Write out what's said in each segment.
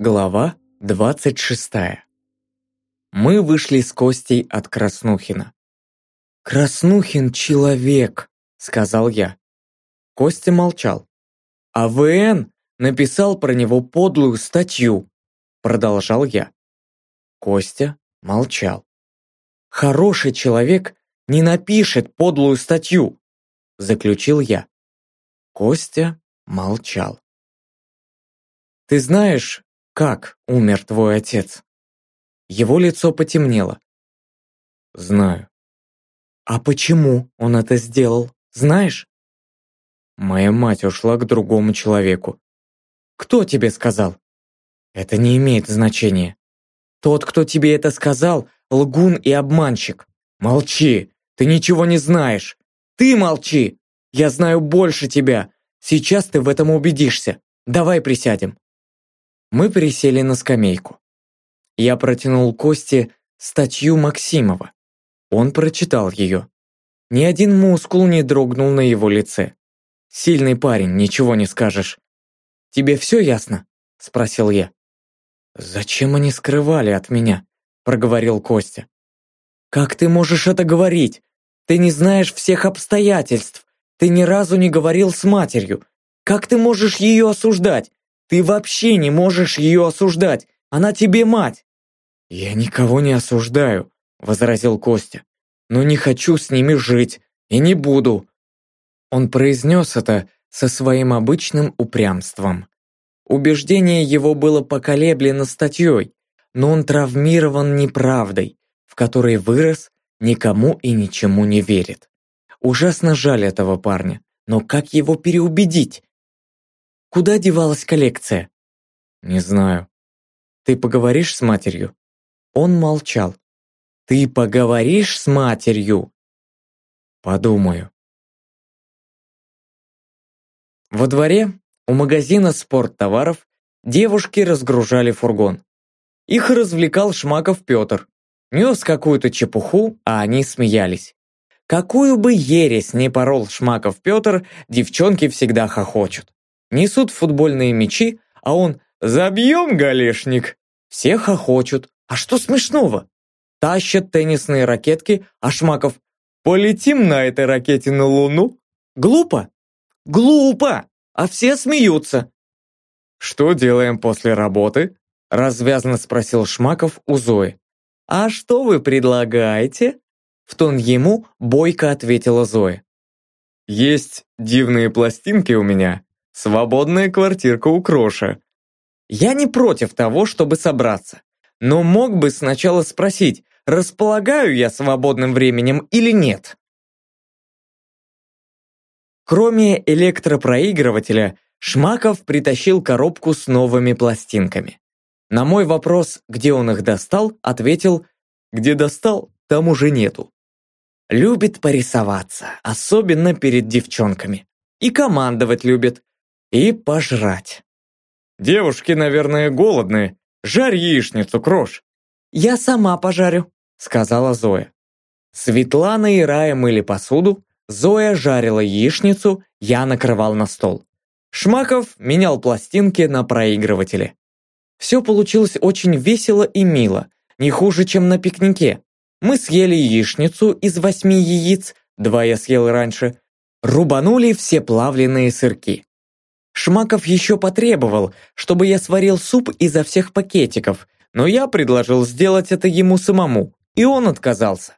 Глава 26. Мы вышли с Костей от Краснухина. «Краснухин человек», — сказал я. Костя молчал. «А ВН написал про него подлую статью», — продолжал я. Костя молчал. «Хороший человек не напишет подлую статью», — заключил я. Костя молчал. «Ты знаешь, как умер твой отец?» Его лицо потемнело. «Знаю». «А почему он это сделал, знаешь?» «Моя мать ушла к другому человеку». «Кто тебе сказал?» «Это не имеет значения. Тот, кто тебе это сказал, лгун и обманщик. Молчи, ты ничего не знаешь. Ты молчи. Я знаю больше тебя. Сейчас ты в этом убедишься. Давай присядем». Мы присели на скамейку. Я протянул Косте статью Максимова. Он прочитал ее. Ни один мускул не дрогнул на его лице. Сильный парень, ничего не скажешь. «Тебе все ясно?» – спросил я. «Зачем они скрывали от меня?» – проговорил Костя. «Как ты можешь это говорить? Ты не знаешь всех обстоятельств. Ты ни разу не говорил с матерью. Как ты можешь ее осуждать? Ты вообще не можешь ее осуждать. Она тебе мать. Я никого не осуждаю, возразил Костя. Но не хочу с ними жить и не буду. Он произнес это со своим обычным упрямством. Убеждение его было поколеблено статьей, но он травмирован неправдой, в которой вырос, никому и ничему не верит. Ужасно жаль этого парня, но как его переубедить? Куда девалась коллекция? Не знаю. Ты поговоришь с матерью? Он молчал. Ты поговоришь с матерью? Подумаю. Во дворе, у магазина спорттоваров, девушки разгружали фургон. Их развлекал Шмаков Петр. Нес какую-то чепуху, а они смеялись. Какую бы ересь не порол Шмаков Петр, девчонки всегда хохочут. Несут футбольные мячи, а он «Забьем, галешник!» Все хохочут. А что смешного? Тащат теннисные ракетки, а Шмаков «Полетим на этой ракете на Луну?» Глупо? Глупо! А все смеются. «Что делаем после работы?» развязно спросил Шмаков у Зои. «А что вы предлагаете?» В тон ему бойко ответила Зоя. «Есть дивные пластинки у меня, Свободная квартирка у Кроша. Я не против того, чтобы собраться. Но мог бы сначала спросить, располагаю я свободным временем или нет. Кроме электропроигрывателя, Шмаков притащил коробку с новыми пластинками. На мой вопрос, где он их достал, ответил, где достал, там уже нету. Любит порисоваться, особенно перед девчонками. И командовать любит, и пожрать. Девушки, наверное, голодные. Жарь яичницу, крош. Я сама пожарю, сказала Зоя. Светлана и Рая мыли посуду, Зоя жарила яичницу, я накрывал на стол. Шмаков менял пластинки на проигрывателе. Все получилось очень весело и мило, не хуже, чем на пикнике. Мы съели яичницу из восьми яиц, два я съел раньше, рубанули все плавленые сырки. Шмаков еще потребовал, чтобы я сварил суп изо всех пакетиков, но я предложил сделать это ему самому, и он отказался.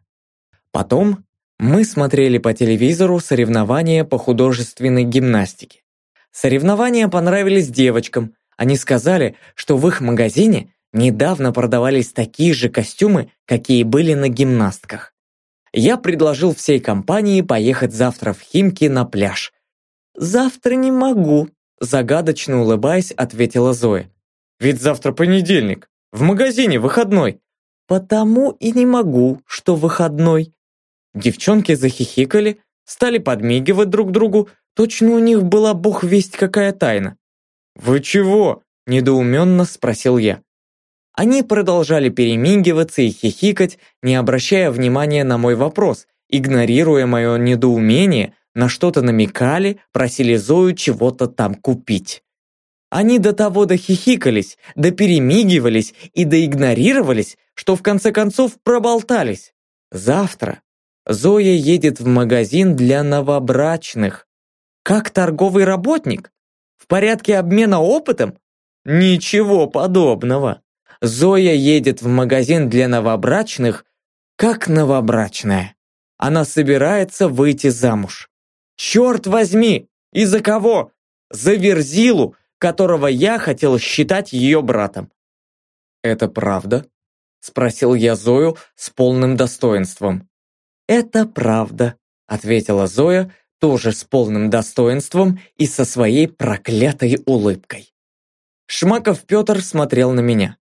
Потом мы смотрели по телевизору соревнования по художественной гимнастике. Соревнования понравились девочкам. Они сказали, что в их магазине недавно продавались такие же костюмы, какие были на гимнастках. Я предложил всей компании поехать завтра в Химки на пляж. «Завтра не могу», Загадочно улыбаясь, ответила Зоя. «Ведь завтра понедельник. В магазине выходной». «Потому и не могу, что выходной». Девчонки захихикали, стали подмигивать друг другу, точно у них была бог весть какая тайна. «Вы чего?» – недоуменно спросил я. Они продолжали перемигиваться и хихикать, не обращая внимания на мой вопрос, игнорируя мое недоумение, на что-то намекали, просили Зою чего-то там купить. Они до того дохихикались, доперемигивались и доигнорировались, что в конце концов проболтались. Завтра Зоя едет в магазин для новобрачных. Как торговый работник? В порядке обмена опытом? Ничего подобного. Зоя едет в магазин для новобрачных, как новобрачная. Она собирается выйти замуж. Черт возьми! Из-за кого? За Верзилу, которого я хотел считать ее братом. «Это правда?» – спросил я Зою с полным достоинством. «Это правда», – ответила Зоя, тоже с полным достоинством и со своей проклятой улыбкой. Шмаков Петр смотрел на меня.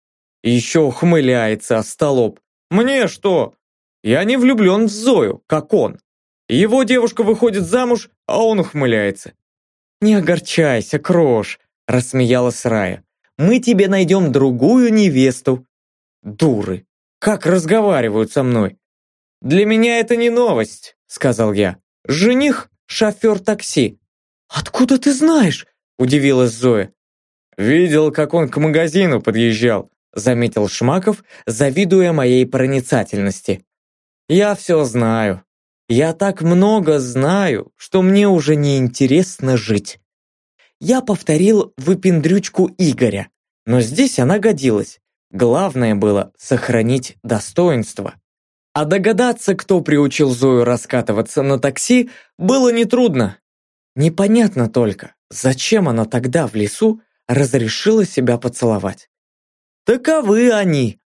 Еще ухмыляется, остолоп. «Мне что? Я не влюблен в Зою, как он. Его девушка выходит замуж, а он ухмыляется. «Не огорчайся, Крош», – рассмеялась Рая. «Мы тебе найдем другую невесту». «Дуры! Как разговаривают со мной?» «Для меня это не новость», – сказал я. «Жених – шофер такси». «Откуда ты знаешь?» – удивилась Зоя. «Видел, как он к магазину подъезжал», – заметил Шмаков, завидуя моей проницательности. «Я все знаю. Я так много знаю, что мне уже не интересно жить. Я повторил выпендрючку Игоря, но здесь она годилась. Главное было сохранить достоинство. А догадаться, кто приучил Зою раскатываться на такси, было нетрудно. Непонятно только, зачем она тогда в лесу разрешила себя поцеловать. Таковы они,